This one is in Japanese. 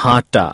হাঁটা